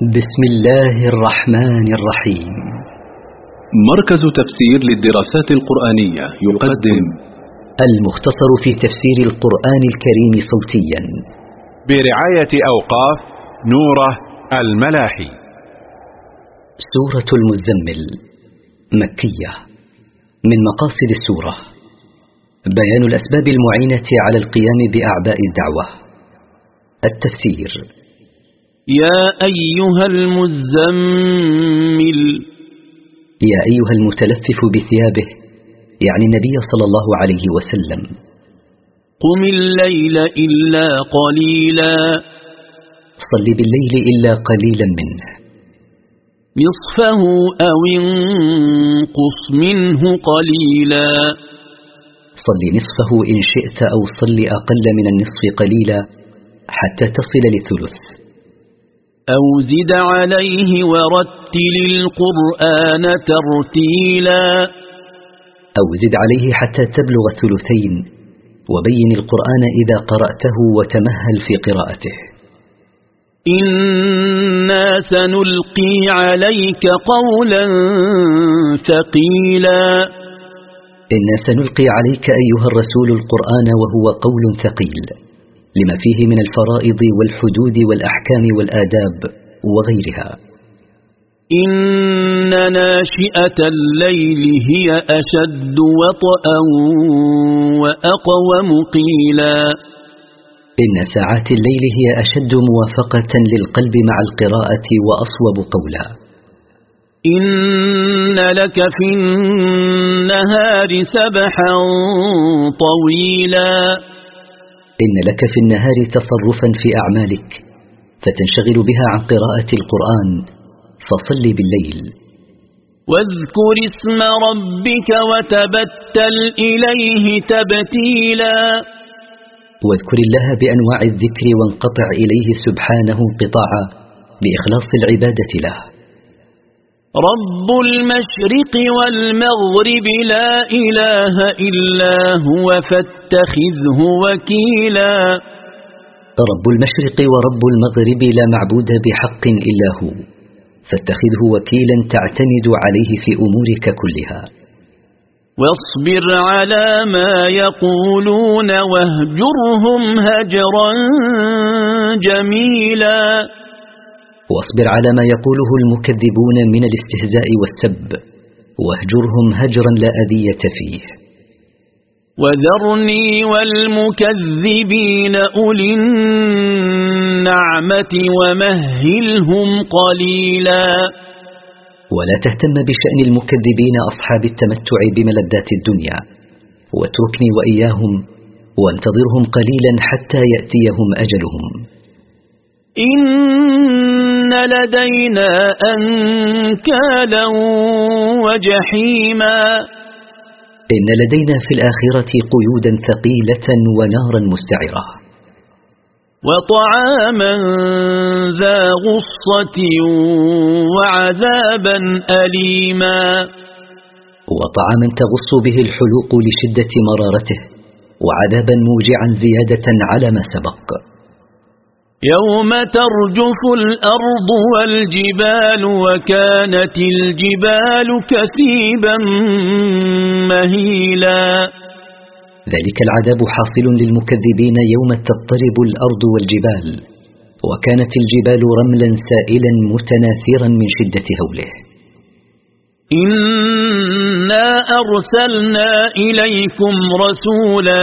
بسم الله الرحمن الرحيم. مركز تفسير للدراسات القرآنية يقدم المختصر في تفسير القرآن الكريم صوتيا. برعاية أوقاف نوره الملاحي. سورة المزمل مكية. من مقاصد السورة بيان الأسباب المعينة على القيام بأعباء الدعوة. التفسير يا أيها المزمل. يا أيها المتلفف بثيابه يعني النبي صلى الله عليه وسلم. قم الليل إلا قليلا. صل بالليل إلا قليلا منه. نصفه أو انقص منه قليلا. صل نصفه إن شئت أو صل أقل من النصف قليلا حتى تصل للثلث أو زد عليه ورتل القرآن ترتيلا أو زد عليه حتى تبلغ الثلثين وبين القرآن إذا قرأته وتمهل في قراءته. إنا سنلقي عليك قولا ثقيلا إنا سنلقي عليك أيها الرسول القرآن وهو قول ثقيل. لما فيه من الفرائض والحدود والأحكام والآداب وغيرها. إن ناشئة الليل هي أشد وطأا وأقوم قيلا إن ساعات الليل هي أشد موافقة للقلب مع القراءة وأصوب قولا. إن لك في النهار سبحا طويلا. إن لك في النهار تصرفا في أعمالك فتنشغل بها عن قراءة القرآن فصل بالليل. واذكر اسم ربك وتبتل إليه تبتيلا. واذكر الله بأنواع الذكر وانقطع إليه سبحانه انقطاعا بإخلاص العبادة له. رب المشرق والمغرب لا إله إلا هو فاتخذه وكيلا رب المشرق ورب المغرب لا معبود بحق إلا هو فاتخذه وكيلا تعتمد عليه في أمورك كلها واصبر على ما يقولون واهجرهم هجرا جميلا واصبر على ما يقوله المكذبون من الاستهزاء والسب واهجرهم هجرا لا أذية فيه. وذرني والمكذبين أولي النعمة ومهلهم قليلا. ولا تهتم بشأن المكذبين أصحاب التمتع بملذات الدنيا واتركني وإياهم وانتظرهم قليلا حتى يأتيهم أجلهم. إن لدينا أنكالا وجحيما. إن لدينا في الآخرة قيودا ثقيلة ونارا مستعرة. وطعاما ذا غصة وعذابا أليما. وطعاما تغص به الحلوق لشدة مرارته وعذابا موجعا زيادة على ما سبق. يوم ترجف الأرض والجبال وكانت الجبال كثيبا مهيلا. ذلك العذاب حاصل للمكذبين يوم تضطرب الأرض والجبال وكانت الجبال رملا سائلا متناثرا من شدة هوله. إنا أرسلنا إليكم رسولا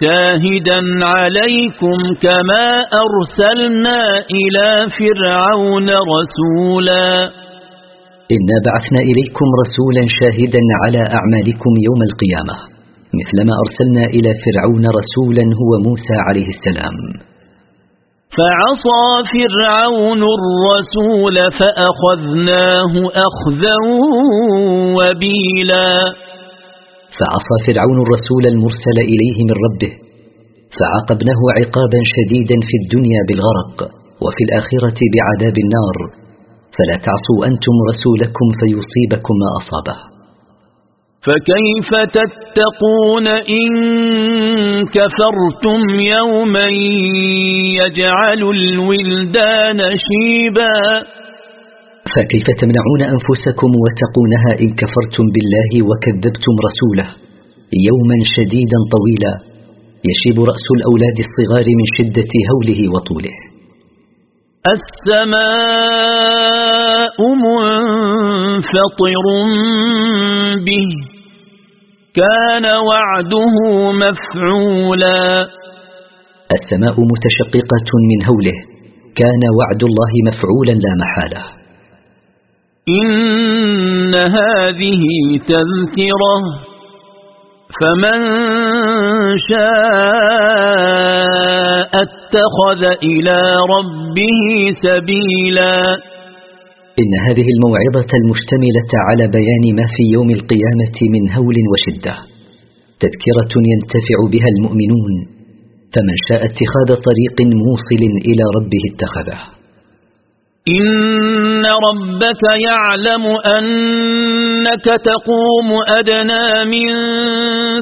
شاهدا عليكم كما أرسلنا إلى فرعون رسولا. إنا بعثنا إليكم رسولا شاهدا على أعمالكم يوم القيامة مثلما أرسلنا إلى فرعون رسولا هو موسى عليه السلام. فعصى فرعون الرسول فأخذناه أخذا وبيلا. فعصى فرعون الرسول المرسل إليه من ربه فعاقبناه عقابا شديدا في الدنيا بالغرق وفي الآخرة بعذاب النار. فلا تعصوا أنتم رسولكم فيصيبكم ما أصابه. فكيف تتقون إن كفرتم يوما يجعل الولدان شيبا؟ فكيف تمنعون أنفسكم وتقونها إن كفرتم بالله وكذبتم رسوله يوما شديدا طويلا يشيب رأس الأولاد الصغار من شدة هوله وطوله. السماء منفطر به. كان وعده مفعولا. السماء متشققة من هوله كان وعد الله مفعولا لا محالة. إن هذه تذكرة فمن شاء اتخذ إلى ربه سبيلا. إن هذه الموعظة المشتملة على بيان ما في يوم القيامة من هول وشدة. تذكرة ينتفع بها المؤمنون فمن شاء اتخاذ طريق موصل إلى ربه اتخذه. إن ربك يعلم أنك تقوم أدنى من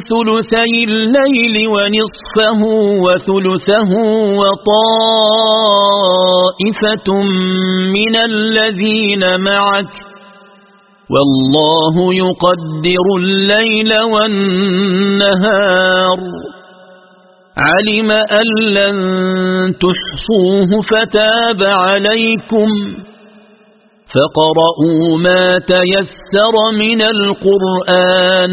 ثلثي الليل ونصفه وثلثه وطائفة من الذين معك والله يقدر الليل والنهار. علم أن لن تحصوه فتاب عليكم. فقرؤوا ما تيسر من القرآن.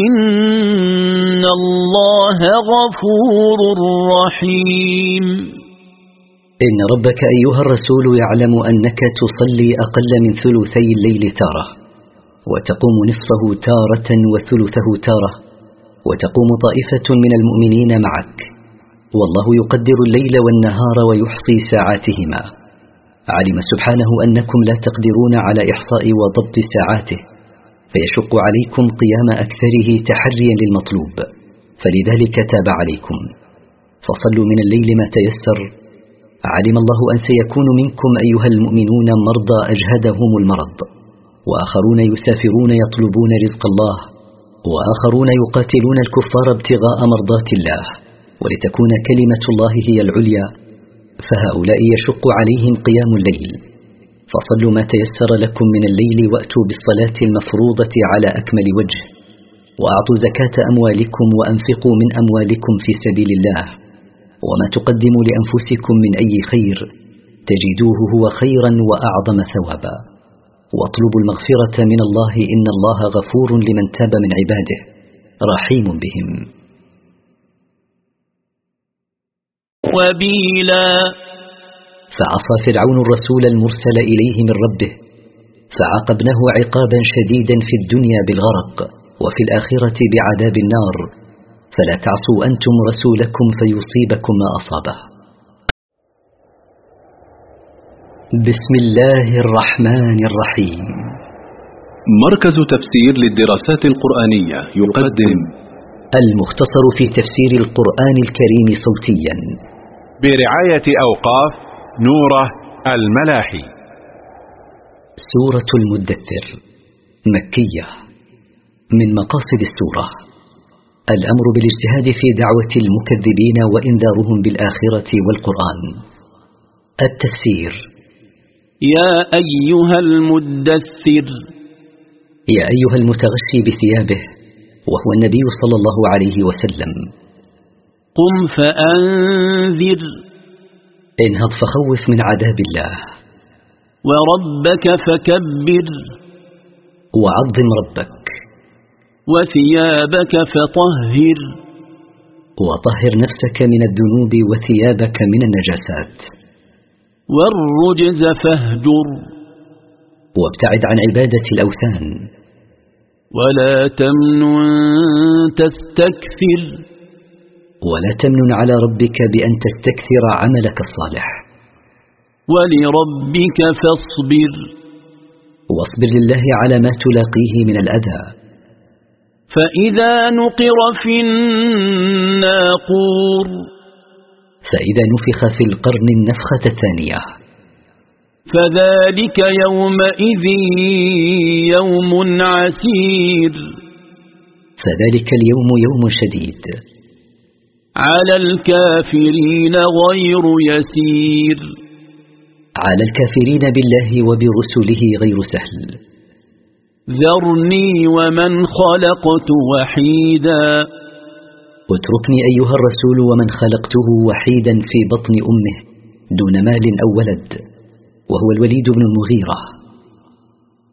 إن الله غفور رحيم. إن ربك أيها الرسول يعلم أنك تصلي أقل من ثلثي الليل تارة وتقوم نصفه تارة وثلثه تارة وتقوم طائفة من المؤمنين معك. والله يقدر الليل والنهار ويحصي ساعاتهما. علم سبحانه أنكم لا تقدرون على إحصاء وضبط ساعاته. فيشق عليكم قيام أكثره تحريا للمطلوب. فلذلك تاب عليكم. فصلوا من الليل ما تيسر. علم الله أن سيكون منكم أيها المؤمنون مرضى أجهدهم المرض. وآخرون يسافرون يطلبون رزق الله. وآخرون يقاتلون الكفار ابتغاء مرضات الله. ولتكون كلمة الله هي العليا. فهؤلاء يشق عليهم قيام الليل. فصلوا ما تيسر لكم من الليل وأتوا بالصلاة المفروضة على أكمل وجه. وأعطوا زكاة أموالكم وأنفقوا من أموالكم في سبيل الله. وما تقدموا لأنفسكم من أي خير تجدوه هو خيرا وأعظم ثوابا. واطلبوا المغفرة من الله إن الله غفور لمن تاب من عباده. رحيم بهم. وبيلا فعصى فرعون الرسول المرسل إليه من ربه فعاقبناه عقابا شديدا في الدنيا بالغرق وفي الآخرة بعذاب النار. فلا تعصوا أنتم رسولكم فيصيبكم ما أصابه. بسم الله الرحمن الرحيم. مركز تفسير للدراسات القرآنية يقدم المختصر في تفسير القرآن الكريم صوتيا. برعاية أوقاف نوره الملاحي. سورة المدثر مكية من مقاصد السورة. الأمر بالاجتهاد في دعوة المكذبين وإنذارهم بالآخرة والقرآن. التفسير. يا أيها المدثر. يا أيها المتغشي بثيابه وهو النبي صلى الله عليه وسلم. قم فأنذر. انهض فخوف من عذاب الله. وربك فكبر. وعظم ربك. وثيابك فطهر. وطهر نفسك من الذنوب وثيابك من النجاسات. والرجز فاهجر. وابتعد عن عبادة الأوثان. ولا تمنن تستكثر. ولا تمنن على ربك بأن تستكثر عملك الصالح. ولربك فاصبر. واصبر لله على ما تلاقيه من الأذى. فإذا نقر في الناقور. فإذا نفخ في القرن النفخة الثانية. فذلك يومئذ يوم عسير. فذلك اليوم يوم شديد. على الكافرين غير يسير. على الكافرين بالله وبرسله غير سهل. ذرني ومن خلقت وحيدا. اتركني أيها الرسول ومن خلقته وحيدا في بطن أمه دون مال أو ولد وهو الوليد بن المغيرة.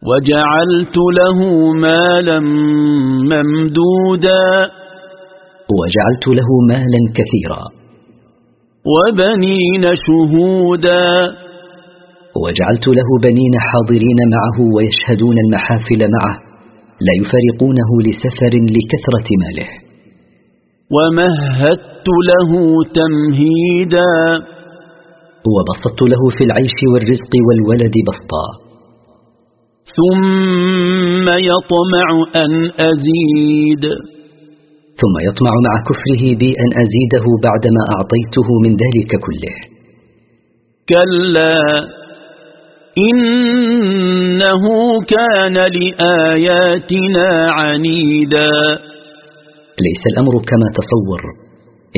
وجعلت له مالا ممدودا. وجعلت له مالا كثيرا. وبنين شهودا. وجعلت له بنين حاضرين معه ويشهدون المحافل معه لا يفارقونه لسفر لكثرة ماله. ومهدت له تمهيدا. وبسطت له في العيش والرزق والولد بسطا. ثم يطمع أن أزيد. ثم يطمع مع كفره بي أن أزيده بعدما أعطيته من ذلك كله. كلا إنه كان لآياتنا عنيدا. ليس الأمر كما تصور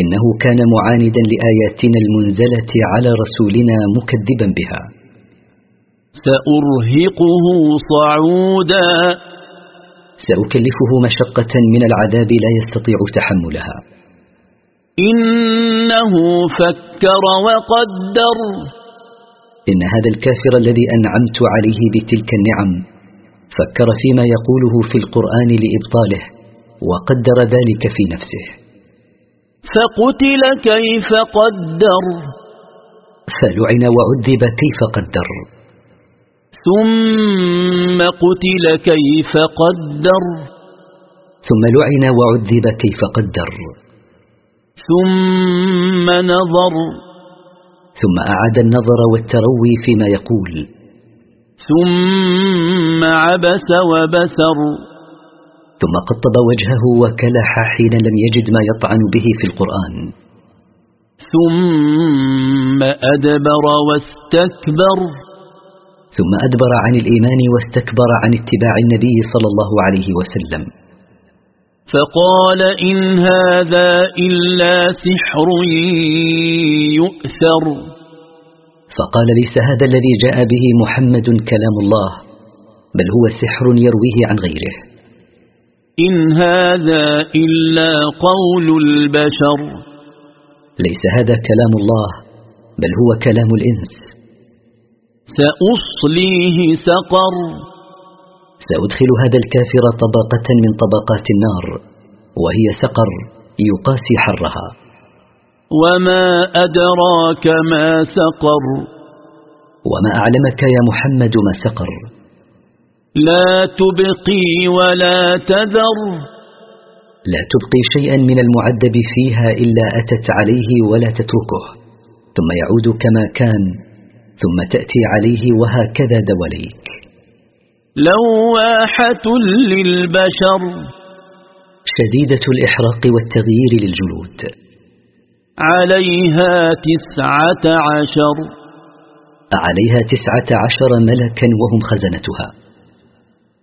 إنه كان معاندا لآياتنا المنزلة على رسولنا مكذبا بها. سأرهقه صعودا. سأكلفه مشقة من العذاب لا يستطيع تحملها. إنه فكر وقدر. إن هذا الكافر الذي أنعمت عليه بتلك النعم فكر فيما يقوله في القرآن لإبطاله وقدر ذلك في نفسه. فقتل كيف قدر. فلعن وعذب كيف قدر. ثم قتل كيف قدر. ثم لعن وعذب كيف قدر. ثم نظر. ثم أعاد النظر والتروي فيما يقول. ثم عبس وبسر. ثم قطب وجهه وكلح حين لم يجد ما يطعن به في القرآن. ثم أدبر واستكبر. ثم أدبر عن الإيمان واستكبر عن اتباع النبي صلى الله عليه وسلم. فقال إن هذا إلا سحر يؤثر. فقال ليس هذا الذي جاء به محمد كلام الله بل هو سحر يرويه عن غيره. إن هذا إلا قول البشر. ليس هذا كلام الله بل هو كلام الإنس. سأصليه سقر. سأدخل هذا الكافر طبقة من طبقات النار وهي سقر يقاسي حرها. وما أدراك ما سقر. وما أعلمك يا محمد ما سقر. لا تبقي ولا تذر. لا تبقي شيئا من المعذب فيها إلا أتت عليه ولا تتركه ثم يعود كما كان. ثم تأتي عليه وهكذا دواليك. لواحة للبشر. شديدة الإحراق والتغيير للجلود. عليها تسعة عشر. عليها تسعة عشر ملكا وهم خزنتها.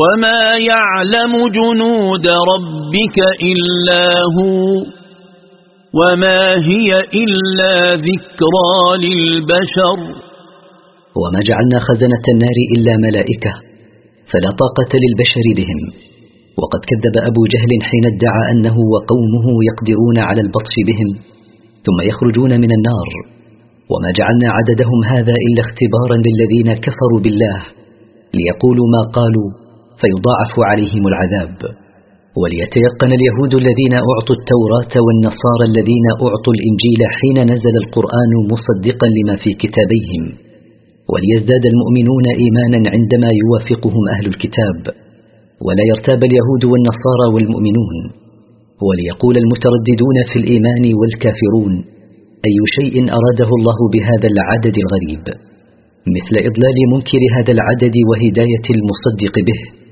وما يعلم جنود ربك إلا هو وما هي إلا ذكرى للبشر وما جعلنا خزنة النار إلا ملائكة فلا طاقة للبشر بهم. وقد كذب أبو جهل حين ادعى أنه وقومه يقدرون على البطش بهم ثم يخرجون من النار. وما جعلنا عددهم هذا إلا اختبارا للذين كفروا بالله ليقولوا ما قالوا. فيضاعف عليهم العذاب. وليتيقن اليهود الذين أعطوا التوراة والنصارى الذين أعطوا الإنجيل حين نزل القرآن مصدقا لما في كتابيهم. وليزداد المؤمنون إيمانا عندما يوافقهم أهل الكتاب. ولا يرتاب اليهود والنصارى والمؤمنون. وليقول المترددون في الإيمان والكافرون أي شيء أراده الله بهذا العدد الغريب؟ مثل إضلال منكر هذا العدد وهداية المصدق به.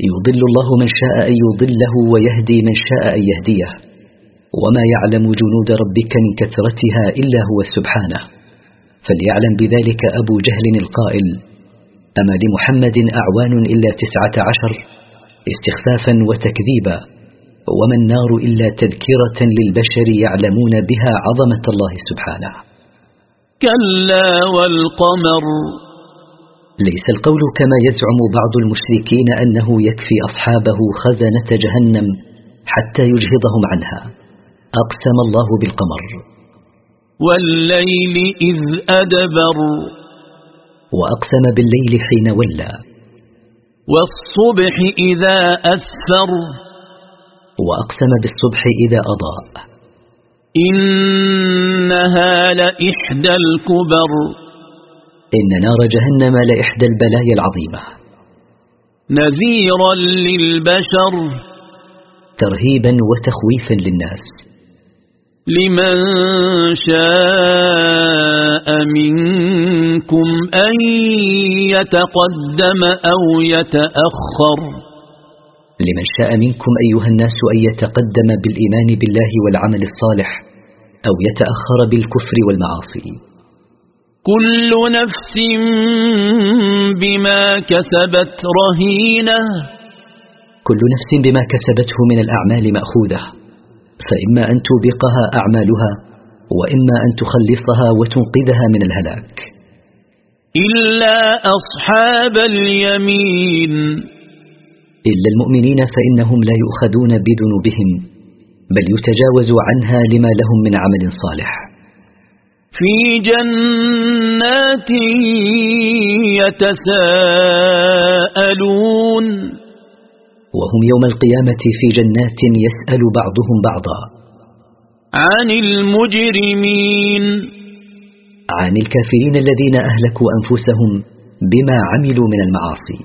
يضل الله من شاء أن يضله ويهدي من شاء أن يهديه. وما يعلم جنود ربك من كثرتها إلا هو سبحانه. فليعلم بذلك أبو جهل القائل أما لمحمد أعوان إلا تسعة عشر؟ استخفافا وتكذيبا. وما النار إلا تذكرة للبشر يعلمون بها عظمة الله سبحانه. كلا والقمر ليس القول كما يزعم بعض المشركين أنه يكفي أصحابه خزنة جهنم حتى يجهضهم عنها. أقسم الله بالقمر. والليل إذ أدبر. وأقسم بالليل حين ولى. والصبح إذا أسفر. وأقسم بالصبح إذا أضاء. إنها لإحدى الكبر. إن نار جهنم لإحدى البلايا العظيمة. نذيرا للبشر. ترهيبا وتخويفا للناس. لمن شاء منكم أن يتقدم أو يتأخر. لمن شاء منكم أيها الناس أن يتقدم بالإيمان بالله والعمل الصالح أو يتأخر بالكفر والمعاصي. كل نفس بما كسبت رهينة. كل نفس بما كسبته من الأعمال مأخوذة. فإما أن توبقها أعمالها وإما أن تخلصها وتنقذها من الهلاك. إلا أصحاب اليمين. إلا المؤمنين فإنهم لا يؤخذون بذنوبهم بل يتجاوز عنها لما لهم من عمل صالح. في جنات يتساءلون. وهم يوم القيامة في جنات يسأل بعضهم بعضا. عن المجرمين. عن الكافرين الذين أهلكوا أنفسهم بما عملوا من المعاصي.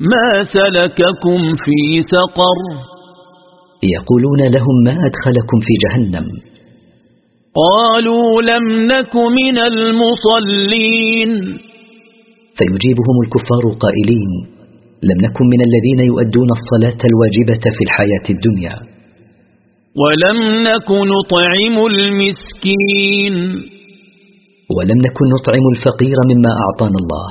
ما سلككم في سقر؟ يقولون لهم ما أدخلكم في جهنم. قالوا لم نك من المصلين. فيجيبهم الكفار قائلين لم نكن من الذين يؤدون الصلاة الواجبة في الحياة الدنيا. ولم نك نطعم المسكين. ولم نكن نطعم الفقير مما أعطانا الله.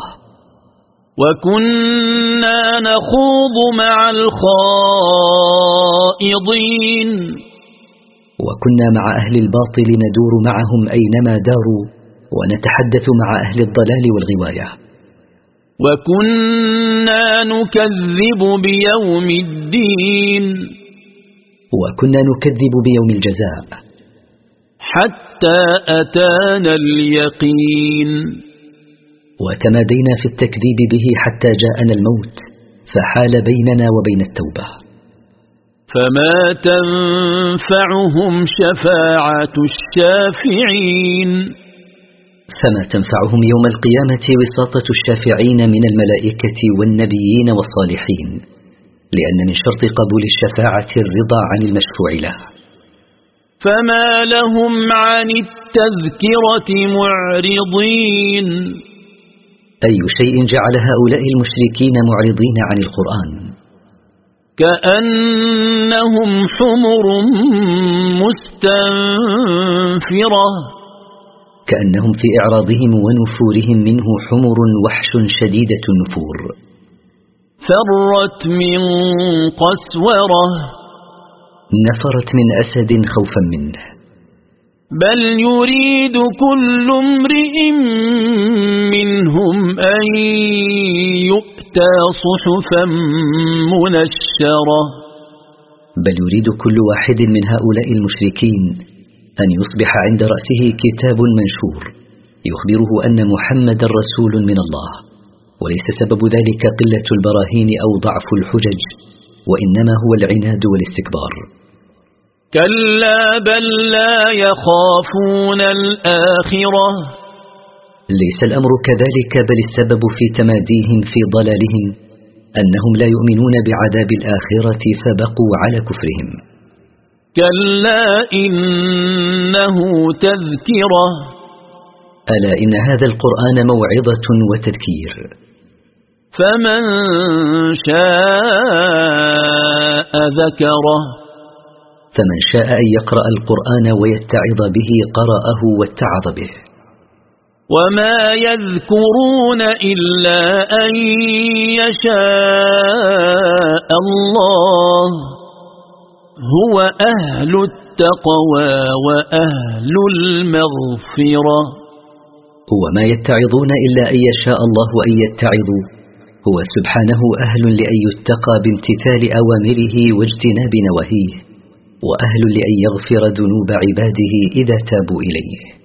وكنا نخوض مع الخائضين. خائضين وكنا مع أهل الباطل ندور معهم أينما داروا ونتحدث مع أهل الضلال والغواية. وكنا نكذب بيوم الدين. وكنا نكذب بيوم الجزاء. حتى أتانا اليقين. وتمادينا في التكذيب به حتى جاءنا الموت فحال بيننا وبين التوبة. فما تنفعهم شفاعة الشافعين فما تنفعهم يوم القيامة وساطة الشافعين من الملائكة والنبيين والصالحين لأن من شرط قبول الشفاعة الرضا عن المشفوع له. فما لهم عن التذكرة معرضين أي شيء جعل هؤلاء المشركين معرضين عن القرآن؟ كأنهم حمر مستنفرة. كأنهم في إعراضهم ونفورهم منه حمر وحش شديدة النفور. فرت من قسورة. نفرت من أسد خوفا منه. بل يريد كل امرئ منهم أن يؤتى صحفا منشرة. بل يريد كل واحد من هؤلاء المشركين أن يصبح عند رأسه كتاب منشور يخبره أن محمد رسول من الله وليس سبب ذلك قلة البراهين أو ضعف الحجج وإنما هو العناد والاستكبار. كلا بل لا يخافون الآخرة. ليس الأمر كذلك بل السبب في تماديهم في ضلالهم أنهم لا يؤمنون بعذاب الآخرة فبقوا على كفرهم. كلا إنه تذكرة. ألا إن هذا القرآن موعظة وتذكير. فمن شاء ذكره. فمن شاء أن يقرأ القرآن ويتعظ به قرأه واتعظ به. وما يذكرون إلا أن يشاء الله هو أهل التقوى وأهل المغفرة هو ما يتعظون إلا أن يشاء الله أن يتعظوا. هو سبحانه أهل لأن يتقى بامتثال أوامره واجتناب نواهيه وأهل لأن يغفر ذنوب عباده إذا تابوا إليه.